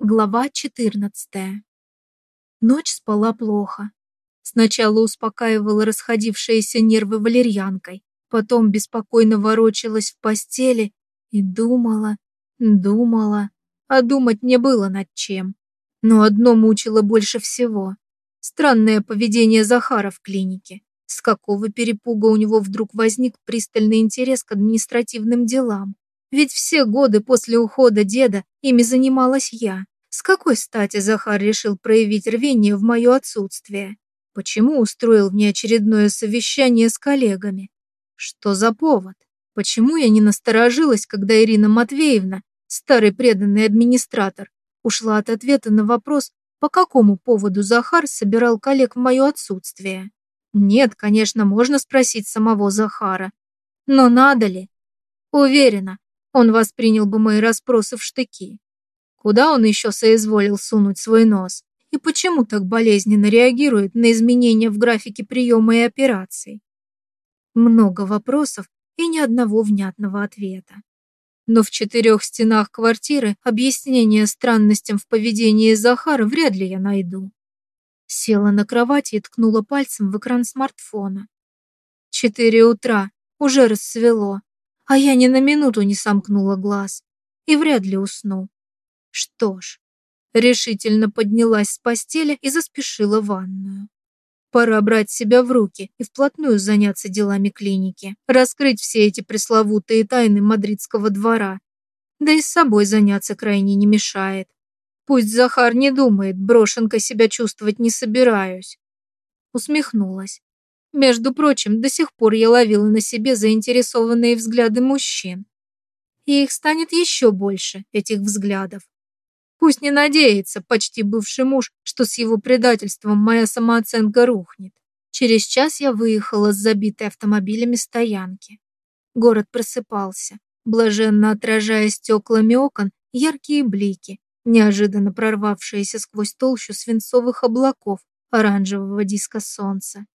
Глава 14. Ночь спала плохо. Сначала успокаивала расходившиеся нервы валерьянкой, потом беспокойно ворочалась в постели и думала, думала, а думать не было над чем. Но одно мучило больше всего. Странное поведение Захара в клинике. С какого перепуга у него вдруг возник пристальный интерес к административным делам? Ведь все годы после ухода деда ими занималась я. С какой стати Захар решил проявить рвение в мое отсутствие? Почему устроил внеочередное совещание с коллегами? Что за повод? Почему я не насторожилась, когда Ирина Матвеевна, старый преданный администратор, ушла от ответа на вопрос, по какому поводу Захар собирал коллег в мое отсутствие? Нет, конечно, можно спросить самого Захара. Но надо ли? Уверена, он воспринял бы мои расспросы в штыки. Куда он еще соизволил сунуть свой нос? И почему так болезненно реагирует на изменения в графике приема и операций? Много вопросов и ни одного внятного ответа. Но в четырех стенах квартиры объяснение странностям в поведении Захара вряд ли я найду. Села на кровати и ткнула пальцем в экран смартфона. Четыре утра, уже рассвело а я ни на минуту не сомкнула глаз и вряд ли усну. Что ж, решительно поднялась с постели и заспешила в ванную. Пора брать себя в руки и вплотную заняться делами клиники, раскрыть все эти пресловутые тайны мадридского двора. Да и с собой заняться крайне не мешает. Пусть Захар не думает, брошенка себя чувствовать не собираюсь. Усмехнулась. Между прочим, до сих пор я ловила на себе заинтересованные взгляды мужчин. И их станет еще больше, этих взглядов. Пусть не надеется почти бывший муж, что с его предательством моя самооценка рухнет. Через час я выехала с забитой автомобилями стоянки. Город просыпался, блаженно отражая стеклами окон яркие блики, неожиданно прорвавшиеся сквозь толщу свинцовых облаков оранжевого диска солнца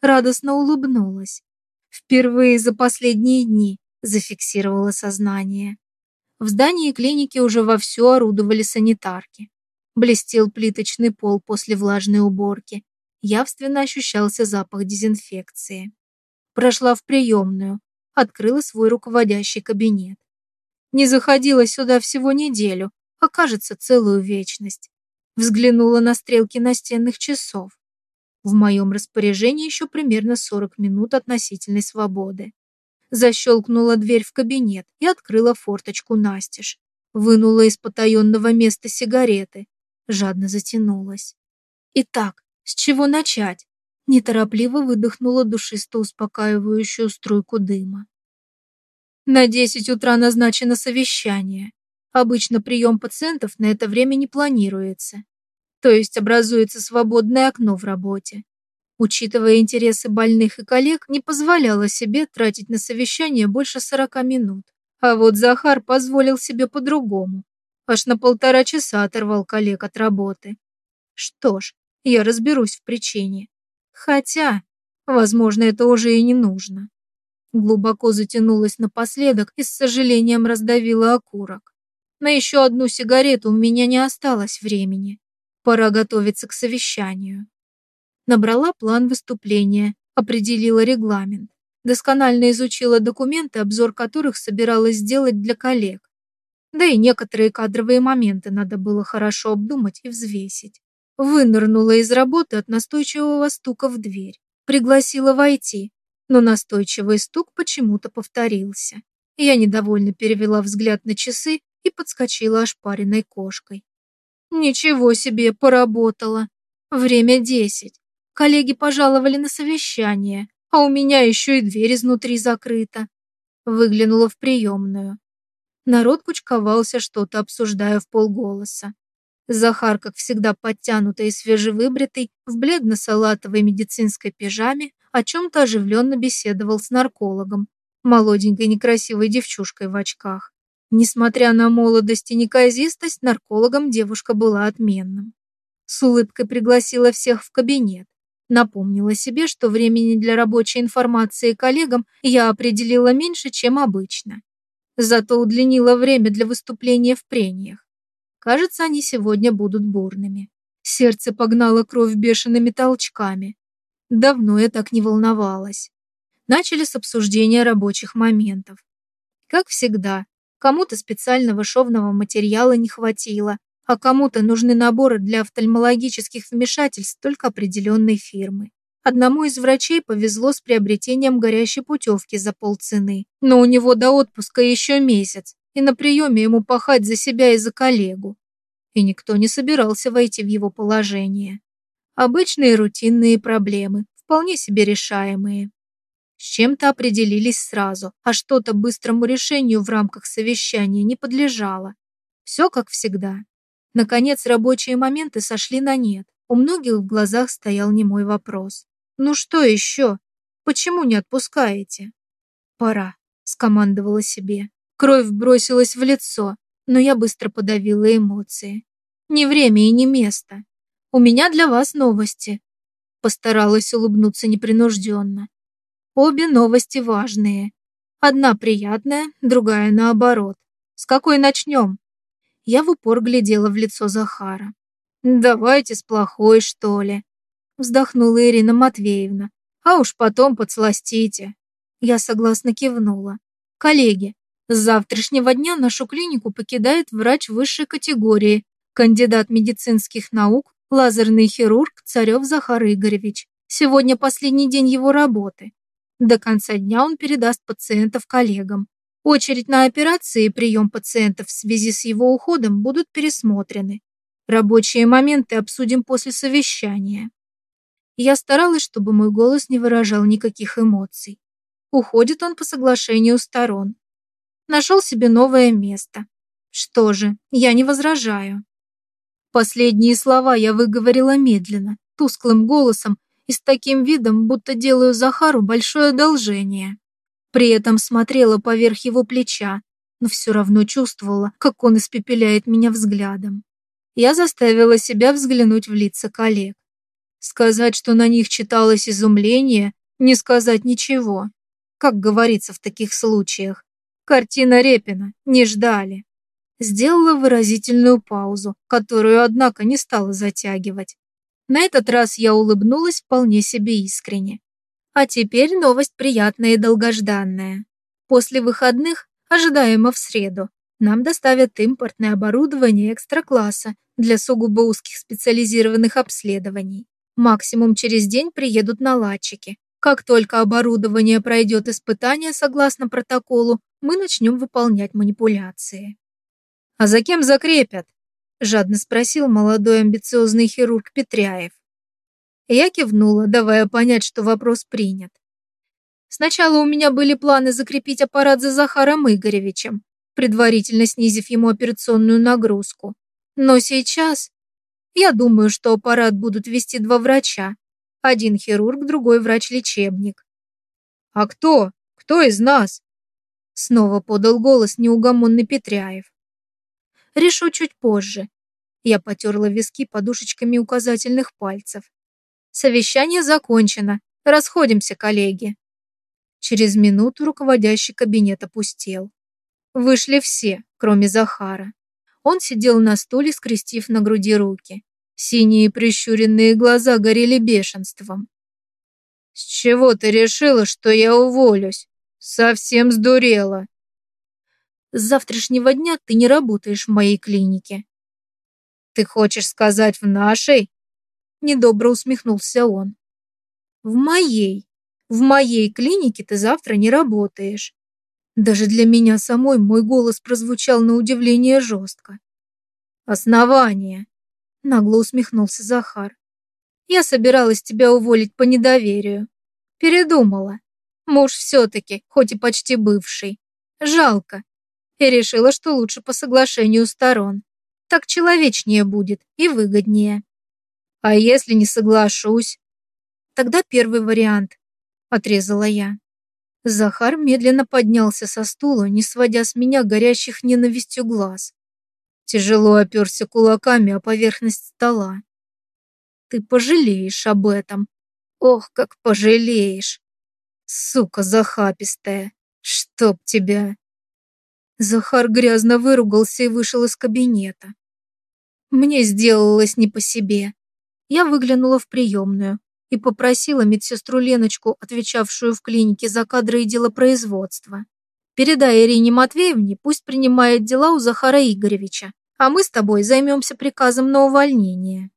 радостно улыбнулась. Впервые за последние дни зафиксировала сознание. В здании клиники уже вовсю орудовали санитарки. Блестел плиточный пол после влажной уборки. Явственно ощущался запах дезинфекции. Прошла в приемную, открыла свой руководящий кабинет. Не заходила сюда всего неделю, а кажется целую вечность. Взглянула на стрелки настенных часов. В моем распоряжении еще примерно 40 минут относительной свободы. Защелкнула дверь в кабинет и открыла форточку настежь. Вынула из потаенного места сигареты. Жадно затянулась. Итак, с чего начать? Неторопливо выдохнула душисто успокаивающую струйку дыма. На 10 утра назначено совещание. Обычно прием пациентов на это время не планируется то есть образуется свободное окно в работе. Учитывая интересы больных и коллег, не позволяла себе тратить на совещание больше 40 минут. А вот Захар позволил себе по-другому. Аж на полтора часа оторвал коллег от работы. Что ж, я разберусь в причине. Хотя, возможно, это уже и не нужно. Глубоко затянулась напоследок и с сожалением раздавила окурок. На еще одну сигарету у меня не осталось времени. Пора готовиться к совещанию. Набрала план выступления, определила регламент. Досконально изучила документы, обзор которых собиралась сделать для коллег. Да и некоторые кадровые моменты надо было хорошо обдумать и взвесить. Вынырнула из работы от настойчивого стука в дверь. Пригласила войти, но настойчивый стук почему-то повторился. Я недовольно перевела взгляд на часы и подскочила ошпаренной кошкой. Ничего себе, поработала. Время десять. Коллеги пожаловали на совещание, а у меня еще и дверь изнутри закрыта. Выглянула в приемную. Народ кучковался, что-то обсуждая в полголоса. Захар, как всегда подтянутый и свежевыбритый, в бледно-салатовой медицинской пижаме, о чем-то оживленно беседовал с наркологом, молоденькой некрасивой девчушкой в очках. Несмотря на молодость и неказистость, наркологом девушка была отменным. С улыбкой пригласила всех в кабинет. Напомнила себе, что времени для рабочей информации коллегам я определила меньше, чем обычно. Зато удлинила время для выступления в прениях. Кажется, они сегодня будут бурными. Сердце погнало кровь бешеными толчками. Давно я так не волновалась. Начали с обсуждения рабочих моментов. Как всегда, кому-то специального шовного материала не хватило, а кому-то нужны наборы для офтальмологических вмешательств только определенной фирмы. Одному из врачей повезло с приобретением горящей путевки за полцены, но у него до отпуска еще месяц, и на приеме ему пахать за себя и за коллегу. И никто не собирался войти в его положение. Обычные рутинные проблемы, вполне себе решаемые. С чем-то определились сразу, а что-то быстрому решению в рамках совещания не подлежало. Все как всегда. Наконец, рабочие моменты сошли на нет. У многих в глазах стоял немой вопрос. «Ну что еще? Почему не отпускаете?» «Пора», — скомандовала себе. Кровь бросилась в лицо, но я быстро подавила эмоции. «Не время и не место. У меня для вас новости». Постаралась улыбнуться непринужденно. Обе новости важные. Одна приятная, другая наоборот. С какой начнем? Я в упор глядела в лицо Захара. «Давайте с плохой, что ли?» Вздохнула Ирина Матвеевна. «А уж потом подсластите». Я согласно кивнула. «Коллеги, с завтрашнего дня нашу клинику покидает врач высшей категории, кандидат медицинских наук, лазерный хирург Царев Захар Игоревич. Сегодня последний день его работы. До конца дня он передаст пациентов коллегам. Очередь на операции и прием пациентов в связи с его уходом будут пересмотрены. Рабочие моменты обсудим после совещания. Я старалась, чтобы мой голос не выражал никаких эмоций. Уходит он по соглашению сторон. Нашел себе новое место. Что же, я не возражаю. Последние слова я выговорила медленно, тусклым голосом, и с таким видом, будто делаю Захару большое одолжение. При этом смотрела поверх его плеча, но все равно чувствовала, как он испепеляет меня взглядом. Я заставила себя взглянуть в лица коллег. Сказать, что на них читалось изумление, не сказать ничего. Как говорится в таких случаях. Картина Репина, не ждали. Сделала выразительную паузу, которую, однако, не стала затягивать. На этот раз я улыбнулась вполне себе искренне. А теперь новость приятная и долгожданная. После выходных, ожидаемо в среду, нам доставят импортное оборудование экстра-класса для сугубо узких специализированных обследований. Максимум через день приедут наладчики. Как только оборудование пройдет испытание согласно протоколу, мы начнем выполнять манипуляции. А за кем закрепят? Жадно спросил молодой амбициозный хирург Петряев. Я кивнула, давая понять, что вопрос принят. Сначала у меня были планы закрепить аппарат за Захаром Игоревичем, предварительно снизив ему операционную нагрузку. Но сейчас я думаю, что аппарат будут вести два врача. Один хирург, другой врач-лечебник. «А кто? Кто из нас?» Снова подал голос неугомонный Петряев. Решу чуть позже. Я потерла виски подушечками указательных пальцев. Совещание закончено. Расходимся, коллеги. Через минуту руководящий кабинет опустел. Вышли все, кроме Захара. Он сидел на стуле, скрестив на груди руки. Синие прищуренные глаза горели бешенством. «С чего ты решила, что я уволюсь? Совсем сдурела!» С завтрашнего дня ты не работаешь в моей клинике». «Ты хочешь сказать в нашей?» Недобро усмехнулся он. «В моей. В моей клинике ты завтра не работаешь». Даже для меня самой мой голос прозвучал на удивление жестко. «Основание», — нагло усмехнулся Захар. «Я собиралась тебя уволить по недоверию. Передумала. Муж все-таки, хоть и почти бывший. Жалко, и решила, что лучше по соглашению сторон. Так человечнее будет и выгоднее. А если не соглашусь? Тогда первый вариант, отрезала я. Захар медленно поднялся со стула, не сводя с меня горящих ненавистью глаз. Тяжело оперся кулаками о поверхность стола. Ты пожалеешь об этом. Ох, как пожалеешь. Сука захапистая. Чтоб тебя. Захар грязно выругался и вышел из кабинета. Мне сделалось не по себе. Я выглянула в приемную и попросила медсестру Леночку, отвечавшую в клинике за кадры и делопроизводство. Передай Ирине Матвеевне, пусть принимает дела у Захара Игоревича, а мы с тобой займемся приказом на увольнение.